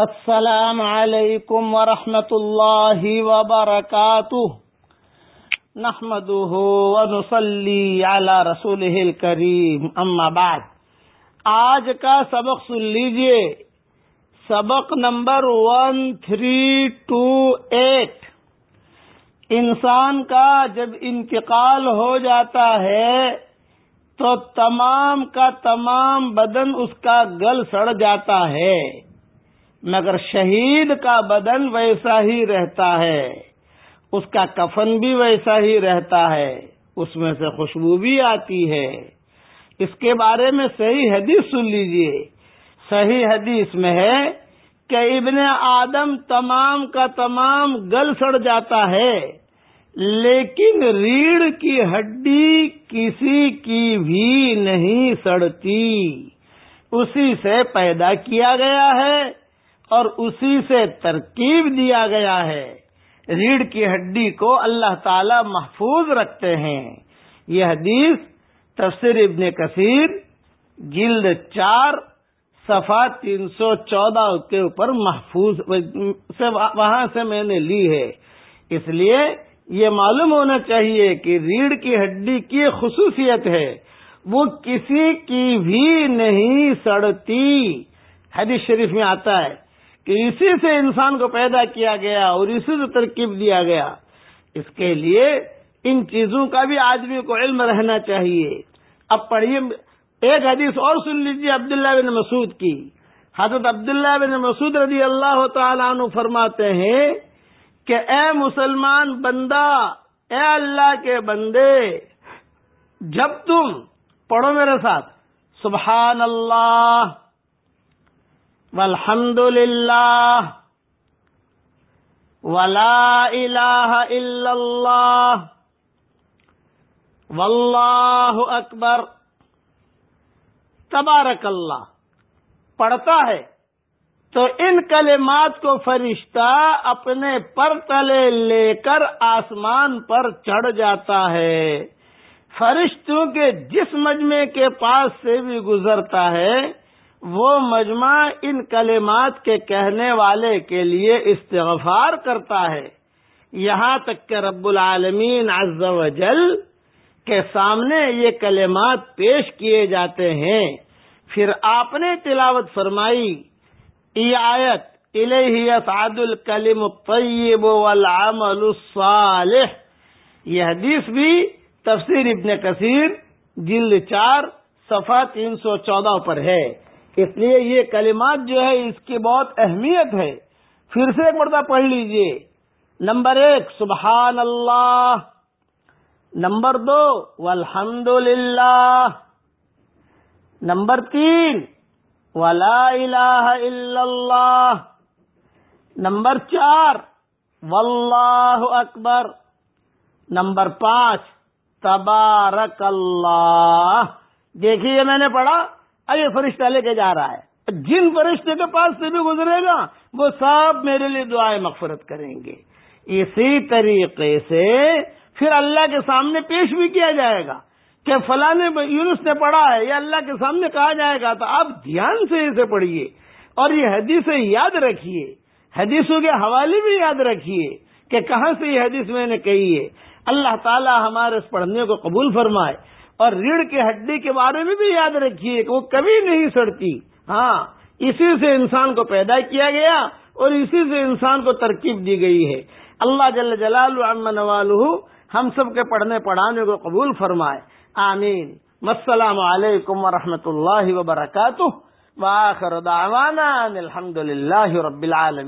السلام علیکم ورحمۃ اللہ وبرکاتہ۔ نحمده ونصلي على رسوله الكريم اما بعد۔ آج کا سبق سن لیجیے۔ سبق number one three two eight انسان کا جب انتقال ہو جاتا ہے، تو تمام کا تمام بدن اس کا گل سڑ جاتا ہے۔ مگر شہید کا بدن ویسا ہی رہتا ہے، اس کا کفن بھی ویسا ہی رہتا ہے، اس میں سے خوشبو بھی آتی ہے۔ اس کے بارے میں صحیح حدیث سن لیجیے۔ صحیح حدیث میں ہے کہ ابن آدم تمام کا تمام گل سڑ جاتا ہے، لیکن ریڑھ کی ہڈی کسی کی بھی نہیں سڑتی۔ اسی سے پیدا کیا گیا ہے۔ اور اسی سے ترکیب دیا گیا ہے۔ ریڑھ کی ہڈی کو اللہ تعالی محفوظ رکھتے ہیں۔ یہ حدیث تفسیر ابن کثیر جلد چار صفا تین سو چودہ کے اوپر محفوظ وہاں سے میں نے لی ہے۔ اس لیے یہ معلوم ہونا چاہیے کہ ریڑھ کی ہڈی کی خصوصیت ہے۔ وہ کسی کی بھی نہیں سڑتی۔ حدیث شریف میں آتا ہے۔ کہ اسی سے انسان کو پیدا کیا گیا اور اسی سے ترکیب دیا گیا۔ اس کے لیے ان چیزوں کا بھی آدمی کو علم رہنا چاہیے۔ اب پڑھیے۔ ایک حدیث اور سن لیجیے عبداللہ بن مسعود کی۔ حضرت عبداللہ بن مسعود رضی اللہ تعالیٰ عنہ فرماتے ہیں کہ اے مسلمان بندہ، اے اللہ کے بندے، جب تم پڑھو میرے ساتھ، سبحان اللہ والحمد للہ ولا الہ الا اللہ واللہ اکبر تبارک اللہ پڑھتا ہے تو ان کلمات کو فرشتہ اپنے پر تلے لے کر آسمان پر چڑھ جاتا ہے فرشتوں کے جس مجمے کے پاس سے بھی گزرتا ہے وہ مجمع ان کلمات کے کہنے والے کے لیے استغفار کرتا ہے۔ یہاں تک کہ رب العالمین عز و جل کے سامنے یہ کلمات پیش کیے جاتے ہیں۔ پھر آپ نے تلاوت فرمائی، ای آیت الحیت الکلم الطیب والعمل الصالح۔ یہ حدیث بھی تفسیر ابن کثیر، جلد چار، صفحہ تین سو چودہ پر ہے۔ اس لیے یہ کلمات جو ہے، اس کی بہت اہمیت ہے۔ پھر سے ایک مرتبہ پڑھ لیجیے۔ نمبر ایک سبحان اللہ نمبر دو والحمد للہ نمبر تین، ولا الہ الا اللہ۔ نمبر چار، واللہ اکبر۔ نمبر پانچ، تبارک اللہ۔ دیکھیے، میں نے پڑھا۔ اب یہ فرشتہ لے کے جا رہا ہے۔ جن فرشتے کے پاس سے بھی گزرے گا، وہ سب میرے لیے دعائیں مغفرت کریں گے۔ اسی طریقے سے پھر اللہ کے سامنے پیش بھی کیا جائے گا کہ فلاں یونس نے پڑھا ہے، یہ اللہ کے سامنے کہا جائے گا، تو آپ دھیان سے اسے پڑھیے اور یہ حدیث یاد رکھیے۔ حدیثوں کے حوالے بھی یاد رکھیے کہ کہاں سے یہ حدیث میں نے کہی ہے۔ اللہ تعالی ہمارے اس پڑھنے کو قبول فرمائے۔ اور ریڑھ کی ہڈی کے بارے میں بھی یاد رکھیے کہ وہ کبھی نہیں سڑتی۔ ہاں اسی سے انسان کو پیدا کیا گیا اور اسی سے انسان کو ترکیب دی گئی ہے۔ اللہ جل جلال نوال ہم سب کے پڑھنے پڑھانے کو قبول فرمائے۔ آمین۔ السلام علیکم ورحمۃ اللہ وبرکاتہ۔ واخر دعوانا الحمد للہ رب العالمین۔